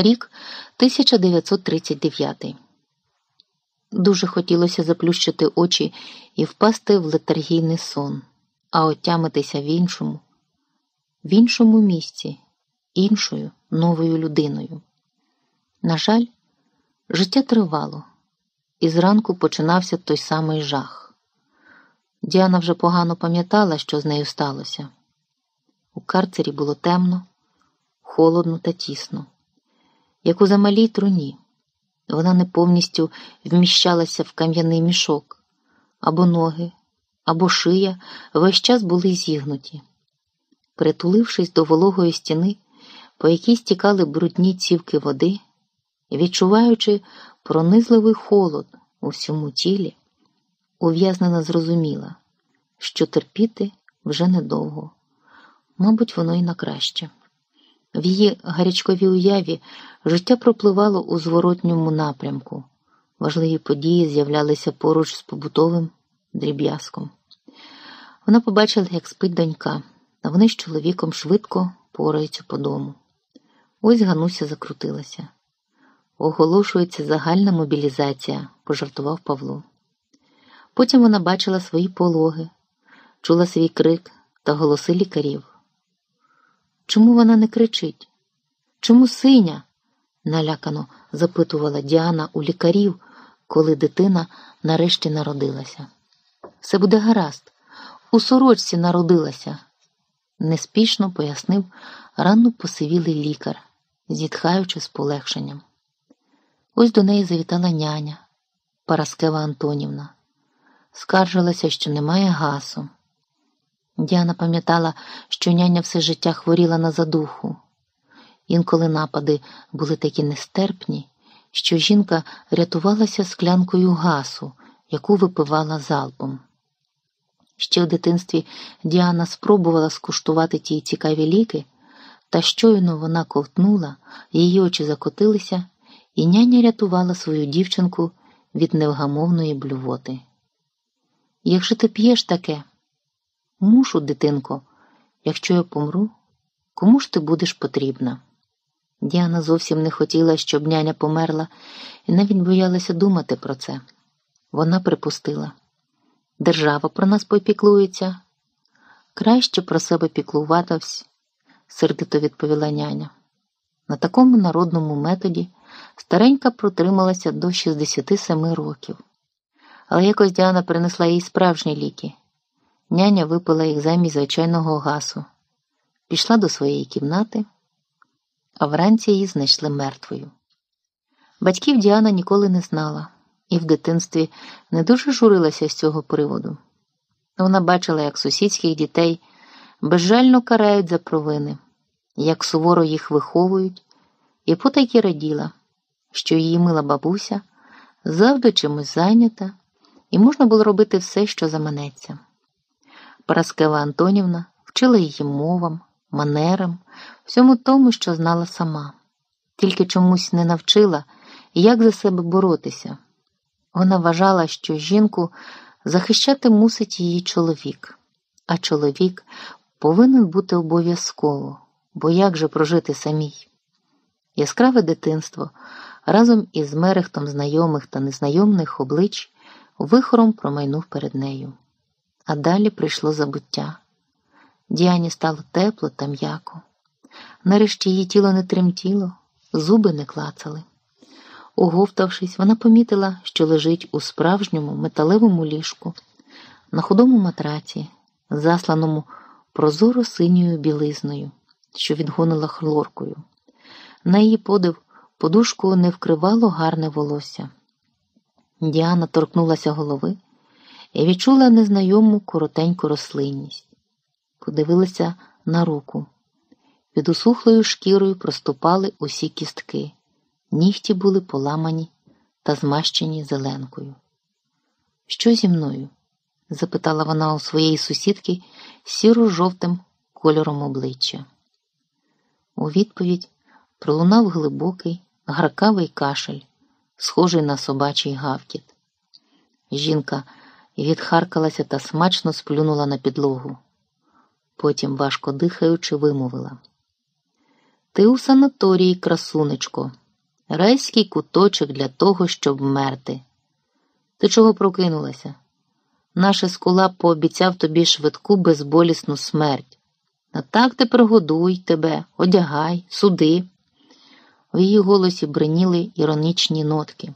Рік 1939. Дуже хотілося заплющити очі і впасти в летаргійний сон, а отямитися в іншому, в іншому місці, іншою новою людиною. На жаль, життя тривало, і зранку починався той самий жах. Діана вже погано пам'ятала, що з нею сталося. У карцері було темно, холодно та тісно, як у замалій труні. Вона не повністю вміщалася в кам'яний мішок, або ноги, або шия весь час були зігнуті. Притулившись до вологої стіни, по якій стікали брудні цівки води, відчуваючи пронизливий холод у всьому тілі, ув'язнена зрозуміла, що терпіти вже недовго, мабуть, воно і на краще. В її гарячковій уяві життя пропливало у зворотньому напрямку, важливі події з'являлися поруч з побутовим дріб'язком. Вона побачила, як спить донька, а вони з чоловіком швидко пораються по дому. Ось Гануся закрутилася. Оголошується загальна мобілізація, пожартував Павло. Потім вона бачила свої пологи, чула свій крик та голоси лікарів. Чому вона не кричить? Чому синя? налякано запитувала Діана у лікарів, коли дитина нарешті народилася. Все буде гаразд, у сорочці народилася, неспішно пояснив рано посивілий лікар, зітхаючи з полегшенням. Ось до неї завітала няня Параскева Антонівна. Скаржилася, що немає гасу. Діана пам'ятала, що няня все життя хворіла на задуху. Інколи напади були такі нестерпні, що жінка рятувалася склянкою гасу, яку випивала залпом. Ще в дитинстві Діана спробувала скуштувати ті цікаві ліки, та щойно вона ковтнула, її очі закотилися, і няня рятувала свою дівчинку від невгамовної блювоти. Як же ти п'єш таке? Мушу, дитинко, якщо я помру, кому ж ти будеш потрібна? Діана зовсім не хотіла, щоб няня померла, і навіть боялася думати про це. Вона припустила. Держава про нас попіклується. Краще про себе піклуватись, сердито відповіла няня. На такому народному методі старенька протрималася до 67 років. Але якось Діана принесла їй справжні ліки. Няня випила їх замість звичайного гасу, пішла до своєї кімнати, а вранці її знайшли мертвою. Батьків Діана ніколи не знала і в дитинстві не дуже журилася з цього приводу. Вона бачила, як сусідських дітей безжально карають за провини, як суворо їх виховують, і потайки раділа, що її мила бабуся завжди чимось зайнята, і можна було робити все, що заманеться. Параскева Антонівна вчила її мовам, манерам, всьому тому, що знала сама, тільки чомусь не навчила, як за себе боротися. Вона вважала, що жінку захищати мусить її чоловік, а чоловік повинен бути обов'язково, бо як же прожити самій? Яскраве дитинство разом із мерехтом знайомих та незнайомих облич вихором промайнув перед нею а далі прийшло забуття. Діані стало тепло та м'яко. Нарешті її тіло не тремтіло, зуби не клацали. Оговтавшись, вона помітила, що лежить у справжньому металевому ліжку, на худому матраці, засланому прозоро синьою білизною, що відгонила хлоркою. На її подив подушку не вкривало гарне волосся. Діана торкнулася голови і відчула незнайому коротеньку рослинність. Подивилася на руку. Під усухлою шкірою проступали усі кістки, нігті були поламані та змащені зеленкою. Що зі мною? запитала вона у своєї сусідки сіро-жовтим кольором обличчя. У відповідь пролунав глибокий, гаркавий кашель, схожий на собачий гавкіт. Жінка відхаркалася та смачно сплюнула на підлогу. Потім, важко дихаючи, вимовила. Ти у санаторії, красунечко, райський куточок для того, щоб мерти. Ти чого прокинулася? Наш Ескулап пообіцяв тобі швидку безболісну смерть. А так тепер годуй тебе, одягай, суди. В її голосі бриніли іронічні нотки.